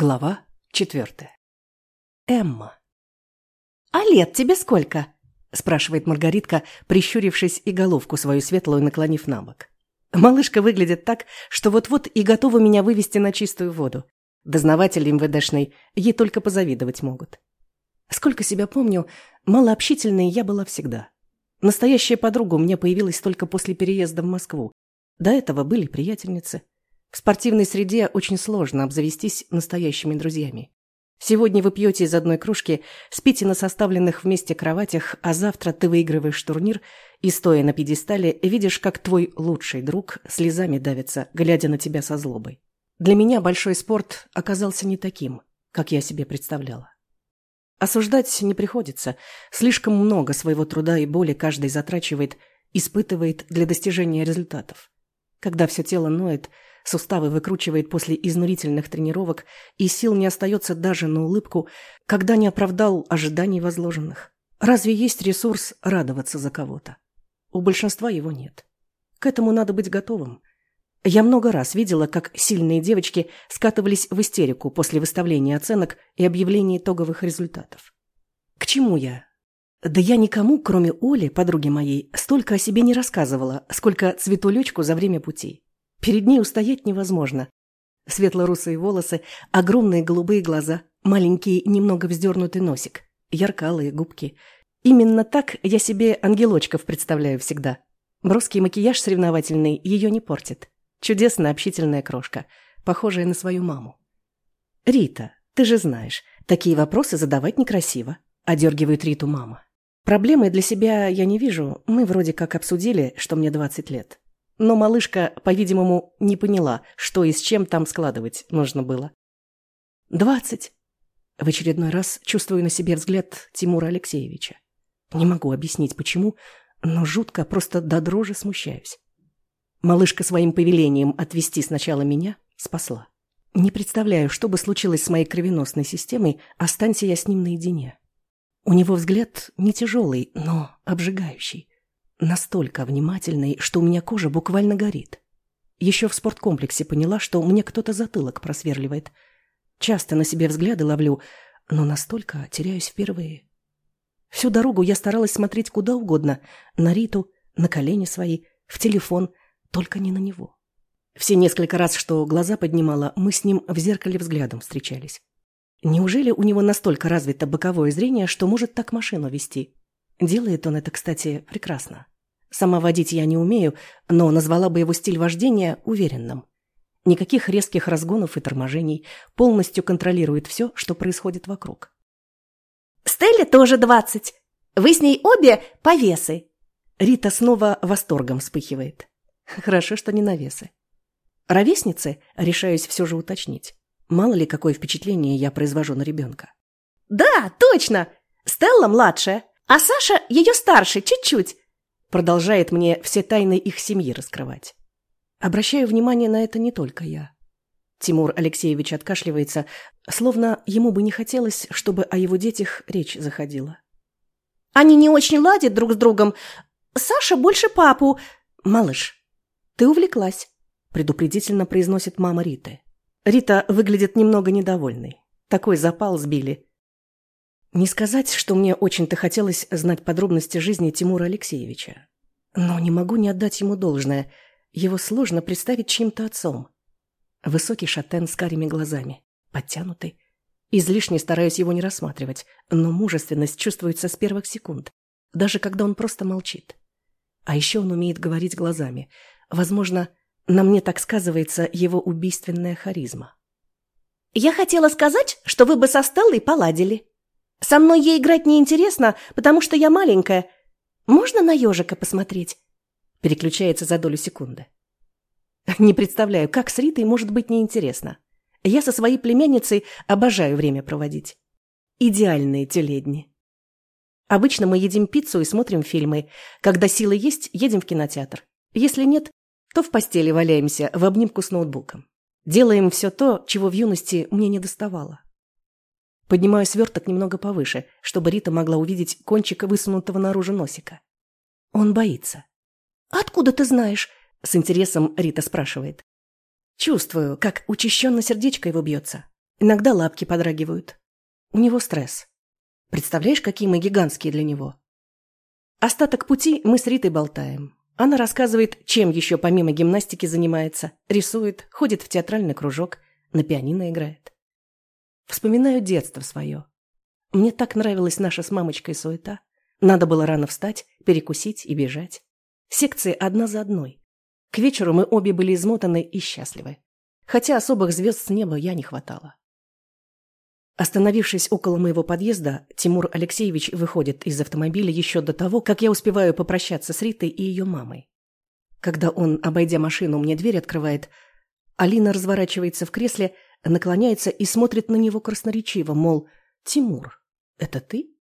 Глава четвертая. Эмма. «А лет тебе сколько?» – спрашивает Маргаритка, прищурившись и головку свою светлую наклонив на бок. Малышка выглядит так, что вот-вот и готова меня вывести на чистую воду. Дознаватели МВДшной ей только позавидовать могут. Сколько себя помню, малообщительной я была всегда. Настоящая подруга у меня появилась только после переезда в Москву. До этого были приятельницы – в спортивной среде очень сложно обзавестись настоящими друзьями. Сегодня вы пьете из одной кружки, спите на составленных вместе кроватях, а завтра ты выигрываешь турнир и, стоя на пьедестале, видишь, как твой лучший друг слезами давится, глядя на тебя со злобой. Для меня большой спорт оказался не таким, как я себе представляла. Осуждать не приходится. Слишком много своего труда и боли каждый затрачивает, испытывает для достижения результатов. Когда все тело ноет – Суставы выкручивает после изнурительных тренировок, и сил не остается даже на улыбку, когда не оправдал ожиданий возложенных. Разве есть ресурс радоваться за кого-то? У большинства его нет. К этому надо быть готовым. Я много раз видела, как сильные девочки скатывались в истерику после выставления оценок и объявления итоговых результатов. К чему я? Да я никому, кроме Оли, подруги моей, столько о себе не рассказывала, сколько цветулечку за время пути. Перед ней устоять невозможно. Светло-русые волосы, огромные голубые глаза, маленький, немного вздернутый носик, яркалые губки. Именно так я себе ангелочков представляю всегда. Броский макияж соревновательный ее не портит. Чудесная общительная крошка, похожая на свою маму. «Рита, ты же знаешь, такие вопросы задавать некрасиво», – одергивает Риту мама. «Проблемы для себя я не вижу, мы вроде как обсудили, что мне 20 лет. Но малышка, по-видимому, не поняла, что и с чем там складывать нужно было. «Двадцать!» В очередной раз чувствую на себе взгляд Тимура Алексеевича. Не могу объяснить, почему, но жутко, просто до дрожи смущаюсь. Малышка своим повелением отвести сначала меня спасла. Не представляю, что бы случилось с моей кровеносной системой, останься я с ним наедине. У него взгляд не тяжелый, но обжигающий. Настолько внимательной, что у меня кожа буквально горит. Еще в спорткомплексе поняла, что мне кто-то затылок просверливает. Часто на себе взгляды ловлю, но настолько теряюсь впервые. Всю дорогу я старалась смотреть куда угодно. На Риту, на колени свои, в телефон, только не на него. Все несколько раз, что глаза поднимала, мы с ним в зеркале взглядом встречались. Неужели у него настолько развито боковое зрение, что может так машину вести? Делает он это, кстати, прекрасно. Сама водить я не умею, но назвала бы его стиль вождения уверенным. Никаких резких разгонов и торможений, полностью контролирует все, что происходит вокруг. «Стелле тоже двадцать. Вы с ней обе повесы». Рита снова восторгом вспыхивает. Хорошо, что не навесы. Ровесницы, решаюсь все же уточнить. Мало ли, какое впечатление я произвожу на ребенка. «Да, точно! Стелла младшая, а Саша ее старше, чуть-чуть. Продолжает мне все тайны их семьи раскрывать. Обращаю внимание на это не только я. Тимур Алексеевич откашливается, словно ему бы не хотелось, чтобы о его детях речь заходила. Они не очень ладят друг с другом. Саша больше папу. Малыш, ты увлеклась, предупредительно произносит мама Риты. Рита выглядит немного недовольной. Такой запал сбили. Не сказать, что мне очень-то хотелось знать подробности жизни Тимура Алексеевича. Но не могу не отдать ему должное. Его сложно представить чьим-то отцом. Высокий шатен с карими глазами, подтянутый. Излишне стараюсь его не рассматривать, но мужественность чувствуется с первых секунд, даже когда он просто молчит. А еще он умеет говорить глазами. Возможно, на мне так сказывается его убийственная харизма. «Я хотела сказать, что вы бы со Стеллой поладили», со мной ей играть неинтересно, потому что я маленькая. Можно на ежика посмотреть?» Переключается за долю секунды. Не представляю, как с Ритой может быть неинтересно. Я со своей племянницей обожаю время проводить. Идеальные теледни. Обычно мы едим пиццу и смотрим фильмы. Когда силы есть, едем в кинотеатр. Если нет, то в постели валяемся в обнимку с ноутбуком. Делаем все то, чего в юности мне не доставало. Поднимаю сверток немного повыше, чтобы Рита могла увидеть кончик высунутого наружу носика. Он боится. «Откуда ты знаешь?» – с интересом Рита спрашивает. Чувствую, как учащенно сердечко его бьется. Иногда лапки подрагивают. У него стресс. Представляешь, какие мы гигантские для него? Остаток пути мы с Ритой болтаем. Она рассказывает, чем еще помимо гимнастики занимается, рисует, ходит в театральный кружок, на пианино играет. Вспоминаю детство свое. Мне так нравилась наша с мамочкой суета. Надо было рано встать, перекусить и бежать. Секции одна за одной. К вечеру мы обе были измотаны и счастливы. Хотя особых звезд с неба я не хватало. Остановившись около моего подъезда, Тимур Алексеевич выходит из автомобиля еще до того, как я успеваю попрощаться с Ритой и ее мамой. Когда он, обойдя машину, мне дверь открывает, Алина разворачивается в кресле, наклоняется и смотрит на него красноречиво, мол, «Тимур, это ты?»